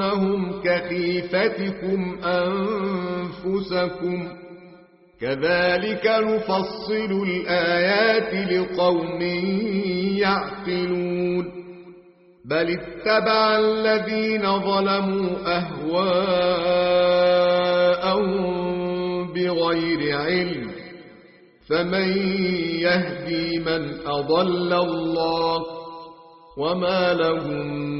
تخافونهم كخيفتكم أنفسكم كذلك نفصل الآيات لقوم يعقلون بل اتبع الذين ظلموا أهواءهم بغير علم فمن يهدي من أضل الله وما لهم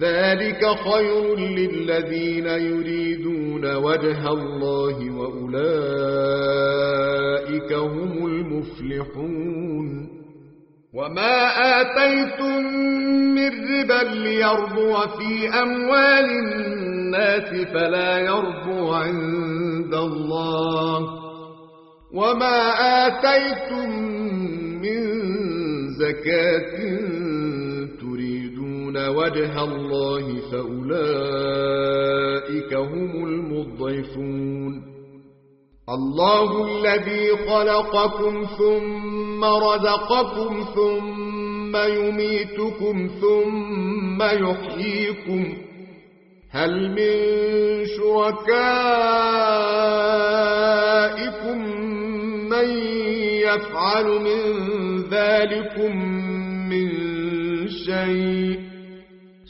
ذلك خير للذين يريدون وجه الله وأولئك هم المفلحون. وما آتيتم من ربا ليربو في أموال الناس فلا يربو عند الله. وما آتيتم من زكاة تريدون وجه الله فأولئك هم المضيفون الله الذي خلقكم ثم رزقكم ثم يميتكم ثم يحييكم. هل من شركائكم من يفعل من ذلكم من شيء؟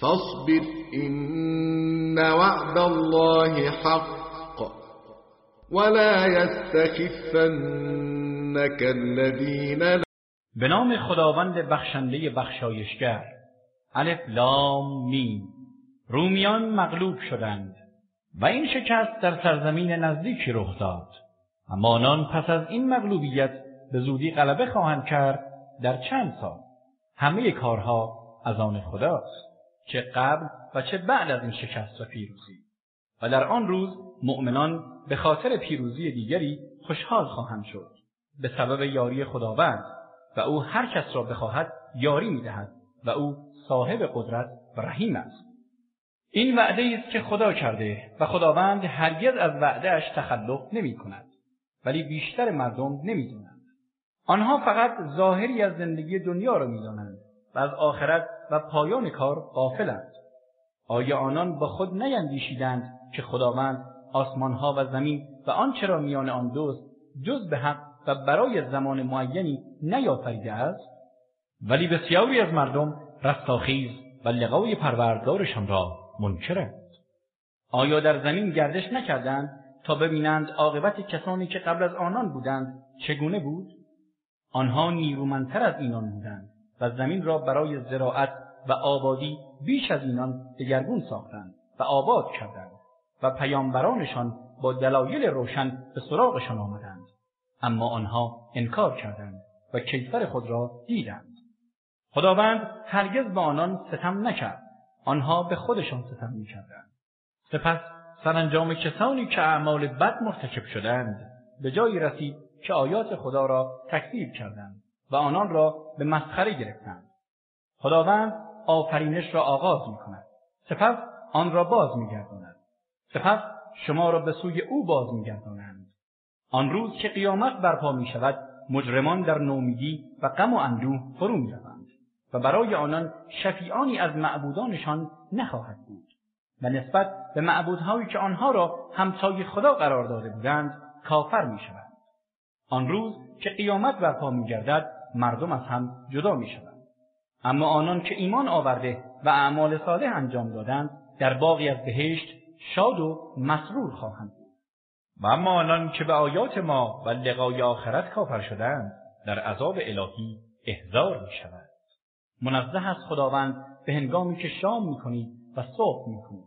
فاصبر إن وعد الله حق. ولا يستخفنك الذين به نام خداوند بخشنده بخشایشگر. الف لام میم. رومیان مغلوب شدند و این شکست در سرزمین نزدیکی رخ داد. اما آنان پس از این مغلوبیت به زودی غلبه خواهند کرد در چند سال. همه کارها از آن خداست. چه قبل و چه بعد از این شکست و پیروزی. و در آن روز مؤمنان به خاطر پیروزی دیگری خوشحال خواهند شد. به سبب یاری خداوند و او هر کس را بخواهد یاری می‌دهد و او صاحب قدرت و رحیم است. این وعده است که خدا کرده و خداوند هرگز از وعده‌اش تخلف نمی کند ولی بیشتر مردم نمی‌دونند آنها فقط ظاهری از زندگی دنیا را می‌دانند. و از آخرت و پایان کار غافلند. آیا آنان با خود نیندیشیدند که خداوند آسمانها و زمین و آنچه را میان آن دو است جز به حق و برای زمان معینی نیافریده است؟ ولی بسیاری از مردم رستاخیز و لقای پروردگارشان را منکرند. آیا در زمین گردش نکردند تا ببینند عاقبت کسانی که قبل از آنان بودند چگونه بود؟ آنها نیرومندتر از اینان بودند. و زمین را برای زراعت و آبادی بیش از اینان دگرگون ساختند و آباد کردند و پیامبرانشان با دلایل روشن به سراغشان آمدند. اما آنها انکار کردند و کیفر خود را دیدند. خداوند هرگز به آنان ستم نکرد. آنها به خودشان ستم می‌کردند. سپس سرانجام کسانی که اعمال بد مرتکب شدند به جایی رسید که آیات خدا را تکذیب کردند. و آنان را به مسخره گرفتند. خداوند آفرینش را آغاز می کند سپس آن را باز می سپس شما را به سوی او باز میگردانند. آن روز که قیامت برپا می شود مجرمان در نومیدی و غم و اندوه فرو می روند و برای آنان شفیعانی از معبودانشان نخواهد بود و نسبت به معبودهایی که آنها را همتای خدا قرار داده بودند کافر می شوند آن روز که قیامت برپا میگردد مردم از هم جدا می‌شوند اما آنان که ایمان آورده و اعمال صالح انجام دادند در باغی از بهشت شاد و مسرور خواهند بود و اما آنان که به آیات ما و لقای آخرت کافر شدند در عذاب الهی احضار می شود. منزه است خداوند به هنگامی که شام می کنید و صبح می کنید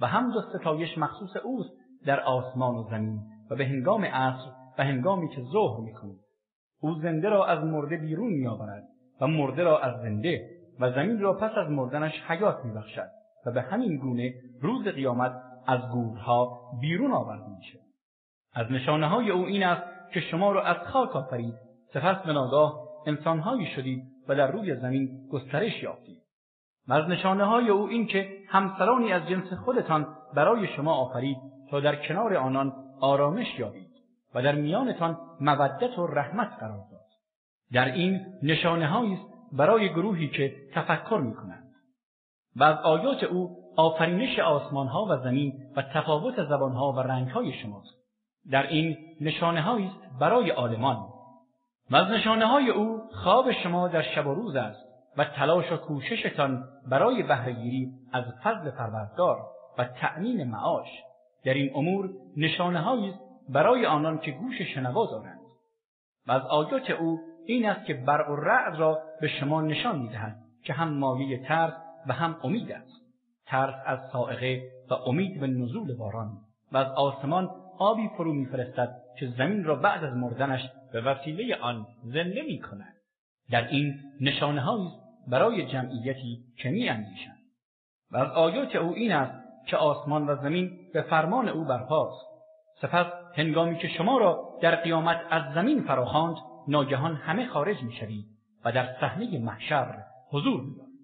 و حمد و ستایش مخصوص اوست در آسمان و زمین و به هنگام عصر و هنگامی که ظهر می کنید. او زنده را از مرده بیرون می آورد و مرده را از زنده و زمین را پس از مردنش حیات می بخشد و به همین گونه روز قیامت از گورها بیرون آورده می شود. از نشانه های او این است که شما را از خاک آفرید. سپس به ناگاه انسانهایی شدید و در روی زمین گسترش یافتید. و از نشانه های او این که همسرانی از جنس خودتان برای شما آفرید تا در کنار آنان آرامش یابید. و در میانتان مودت و رحمت قرار داد. در این نشانه است برای گروهی که تفکر می کنند و از آیات او آفرینش آسمانها و زمین و تفاوت زبانها و رنگهای شماست. در این نشانه است برای عالمان. و از نشانه های او خواب شما در شب و روز است و تلاش و کوششتان برای بهرهگیری از فضل پروردگار و تأمین معاش. در این امور نشانه است برای آنان که گوش شنوا دارند و از آیات او این است که برق و رعد را به شما نشان می‌دهد که هم مایه ترس و هم امید است ترس از صاعقه و امید به نزول باران و از آسمان آبی فرو میفرستد که زمین را بعد از مردنش به وسیله آن زنده می کند. در این نشانه برای جمعیتی که می اندیشند. و از آیات او این است که آسمان و زمین به فرمان او برپاست. سپس هنگامی که شما را در قیامت از زمین فراخواند ناگهان همه خارج می‌شوید و در صحنه محشر حضور مییابید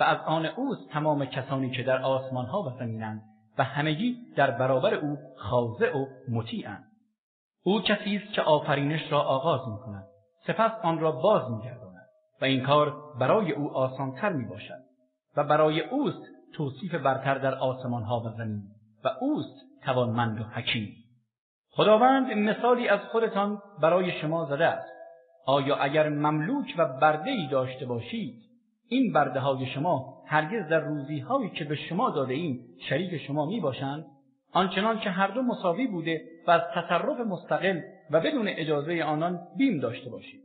و از آن اوست تمام کسانی که در آسمانها و زمینند و همگی در برابر او خاضع و مطیعند. او کسی است که آفرینش را آغاز می کند سپس آن را باز می گرداند و این کار برای او آسانتر می باشد و برای اوست توصیف برتر در آسمان ها و زمین و اوست توانمند و حکیم. خداوند مثالی از خودتان برای شما زده است. آیا اگر مملوک و برده ای داشته باشید این برده های شما هرگز در روزی هایی که به شما داده ایم شریک شما می باشند آنچنان که هر دو مساوی بوده و از تصرف مستقل و بدون اجازه آنان بیم داشته باشید.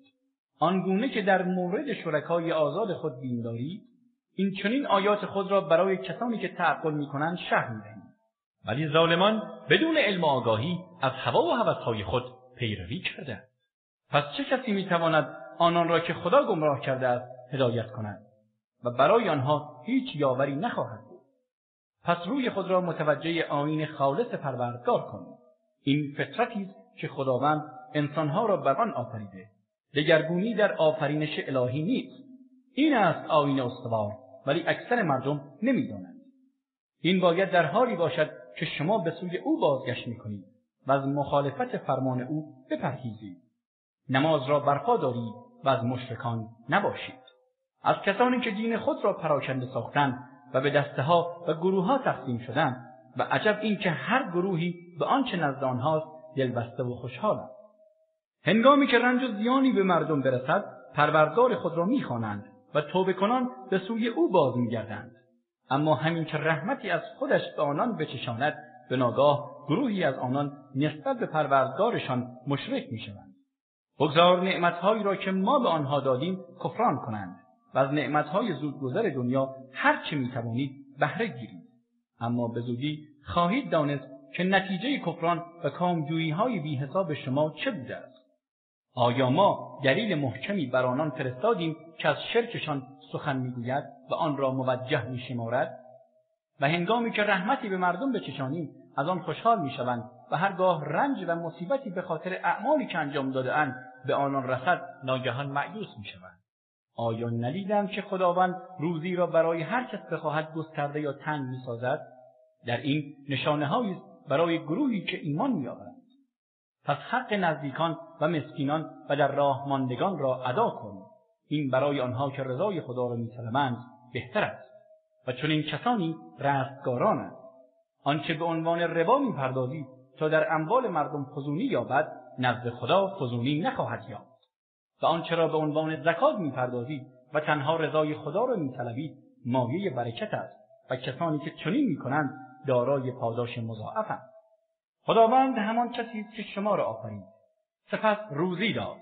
آنگونه که در مورد شرکای آزاد خود بیم دارید این چنین آیات خود را برای کسانی که تعقل می‌کنند شرح می‌دهیم. ولی ظالمان بدون علم و آگاهی از هوا و هوسهای خود پیروی کرده. پس چه کسی می‌تواند آنان را که خدا گمراه کرده است هدایت کند و برای آنها هیچ یاوری نخواهد بود؟ پس روی خود را متوجه آیین خالص پروردگار کنید این فطرتی است که خداوند انسانها را بر آن آفریده. دگرگونی در آفرینش الهی نیست. این است آیین استوار ولی اکثر مردم نمی‌دانند. این باید در حالی باشد که شما به سوی او بازگشت می‌کنید و از مخالفت فرمان او بپرهیزید. نماز را برپا دارید و از مشرکان نباشید. از کسانی که دین خود را پراکنده ساختند و به دسته ها و گروه ها تقسیم شدند و عجب این که هر گروهی به آنچه نزد آنهاست دلبسته و خوشحالند هنگامی که رنج و زیانی به مردم برسد پروردگار خود را می‌خوانند و توبه کنان به سوی او باز میگردند اما همین که رحمتی از خودش به آنان بچشاند به ناگاه گروهی از آنان نسبت به پروردگارشان مشرک می‌شوند. بگذار نعمتهایی را که ما به آنها دادیم کفران کنند و از نعمتهای زودگذر دنیا هر چه می‌توانید بهره گیرید. اما به زودی خواهید دانست که نتیجه کفران و کامجویی های بی حساب شما چه بوده است. آیا ما دلیل محکمی بر آنان فرستادیم که از شرکشان سخن می‌گوید و آن را موجه میشمارد؟ و هنگامی که رحمتی به مردم بچشانیم از آن خوشحال می‌شوند و هرگاه رنج و مصیبتی به خاطر اعمالی که انجام داده به آنان رسد ناگهان مأیوس می‌شوند. آیا ندیدند که خداوند روزی را برای هر کس بخواهد گسترده یا تنگ می‌سازد؟ در این نشانه برای گروهی که ایمان میآورند پس حق نزدیکان و مسکینان و در راه ماندگان را ادا کن این برای آنها که رضای خدا را میطلبند بهتر است و چنین کسانی رستگارانند آنچه به عنوان ربا می‌پردازید تا در اموال مردم فزونی یابد نزد خدا فزونی نخواهد یافت. و آنچه را به عنوان زکات می‌پردازید و تنها رضای خدا را میطلبید مایه برکت است و کسانی که چنین می‌کنند دارای پاداش مضاعفند خداوند همان کسی است که شما را آفرید. سپس روزی داد.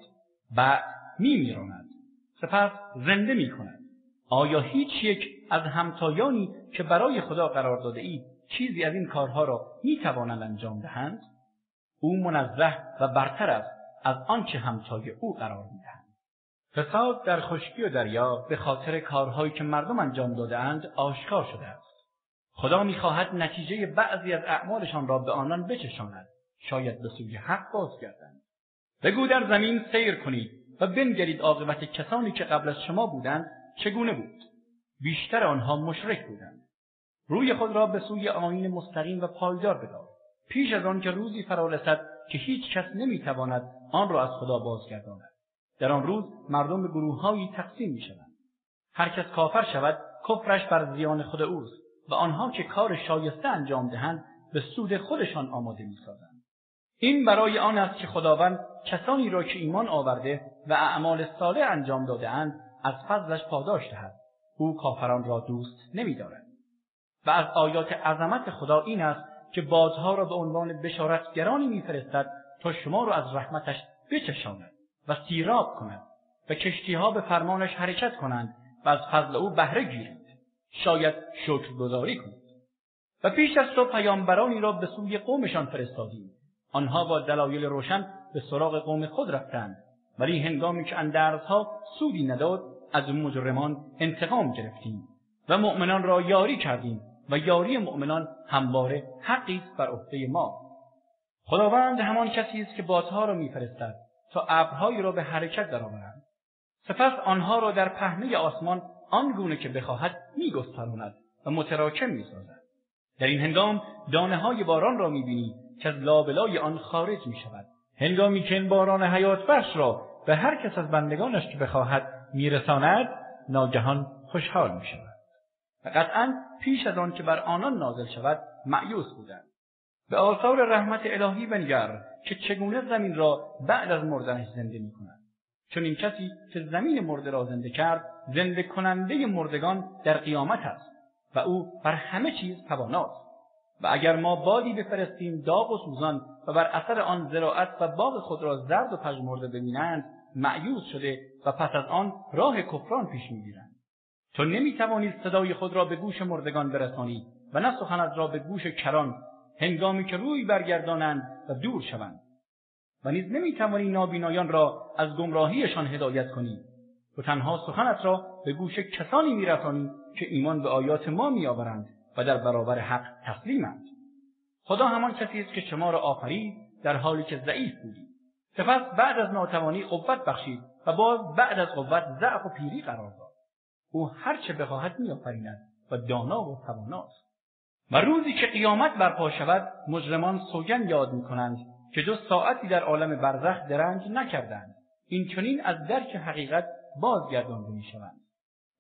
بعد میمیراند. سپس زنده می‌کند آیا هیچ یک از همتایانی که برای خدا قرار داده اید چیزی از این کارها را می توانند انجام دهند؟ او منزه و برتر است از آنچه همتای او قرار می‌دهند. فساد در خشکی و دریا به خاطر کارهایی که مردم انجام دادهاند آشکار شده است. خدا می‌خواهد نتیجه بعضی از اعمالشان را به آنان بچشاند شاید به سوی حق بازگردند بگو در زمین سیر کنید و بنگرید عاقبت کسانی که قبل از شما بودند چگونه بود؟ بیشتر آنها مشرک بودند. روی خود را به سوی آیین مستقیم و پایدار بدار. پیش از آن که روزی فرا رسد که هیچ کس نمی‌تواند آن را از خدا بازگرداند. در آن روز مردم به گروههایی تقسیم می‌شوند. هر کس کافر شود کفرش بر زیان خود اوست و آنها که کار شایسته انجام دهند به سود خودشان آماده می‌سازند. این برای آن است که خداوند کسانی را که ایمان آورده و اعمال صالح انجام دادهاند از فضلش پاداش دهد. او کافران را دوست نمیدارد. و از آیات عظمت خدا این است که بادها را به عنوان بشارتگرانی میفرستد تا شما را از رحمتش بچشاند و سیراب کند و کشتیها به فرمانش حرکت کنند و از فضل او بهره گیرید شاید شکرگزاری کنید. و پیش از تو پیامبرانی را به سوی قومشان فرستادیم. آنها با دلایل روشن به سراغ قوم خود رفتند. ولی هنگامی که اندرزها سودی نداد از مجرمان انتقام گرفتیم و مؤمنان را یاری کردیم و یاری مؤمنان همواره حقی است بر عهده ما. خداوند همان کسی است که بادها را میفرستد تا ابرهایی را به حرکت درآورند سپس آنها را در پهنه آسمان آن گونه که بخواهد میگستراند و متراکم می‌سازد. در این هنگام دانه های باران را می‌بینی که از لابلای آن خارج می شود. هنگامی که این باران حیات بخش را به هر کس از بندگانش که بخواهد میرساند ناگهان خوشحال می شود. و قطعا پیش از آن که بر آنان نازل شود مأیوس بودند. به آثار رحمت الهی بنگر که چگونه زمین را بعد از مردنش زنده می کند. چنین کسی که زمین مرده را زنده کرد زنده کننده مردگان در قیامت است و او بر همه چیز تواناست. و اگر ما بادی بفرستیم داغ و سوزان و بر اثر آن زراعت و باغ خود را زرد و پژمرده ببینند مأیوس شده و پس از آن راه کفران پیش می‌گیرند. تو نمی‌توانی صدای خود را به گوش مردگان برسانی و نه سخنت را به گوش کران هنگامی که روی برگردانند و دور شوند. و نیز نمی‌توانی نابینایان را از گمراهیشان هدایت کنی. و تنها سخنت را به گوش کسانی میرسانی که ایمان به آیات ما میآورند. و در برابر حق تسلیمند. خدا همان کسی است که شما را آفرید در حالی که ضعیف بودید سپس بعد از ناتوانی قوت بخشید و باز بعد از قوت ضعف و پیری قرار داد. او هر چه بخواهد میآفریند و دانا و تواناست و روزی که قیامت برپا شود مجرمان سوگند یاد می‌کنند که جز ساعتی در عالم برزخ درنگ نکردند. این چنین از درک حقیقت بازگردانده می‌شوند.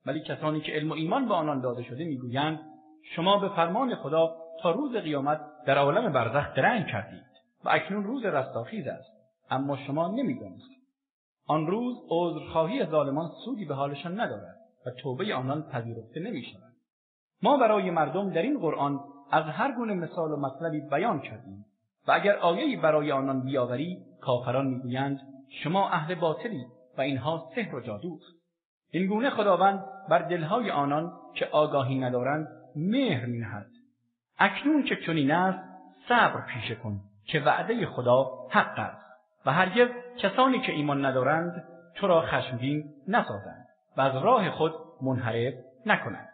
ولی کسانی که علم و ایمان به آنان داده شده می‌گویند شما به فرمان خدا تا روز قیامت در عالم برزخ درنگ کردید و اکنون روز رستاخیز است. اما شما نمی‌دانستید آن روز عذرخواهی ظالمان سودی به حالشان ندارد و توبه آنان پذیرفته نمی‌شود. ما برای مردم در این قرآن از هر گونه مثال و مطلبی بیان کردیم و اگر آیهای برای آنان بیاوری کافران می‌گویند شما اهل باطلی و اینها سحر و جادوست این گونه خداوند بر دلهای آنان که آگاهی ندارند مهر مینهد. اکنون که چنین است صبر پیشه کن که وعده خدا حق است و هرگز کسانی که ایمان ندارند تو را خشمگین نسازند و از راه خود منحرف نکنند.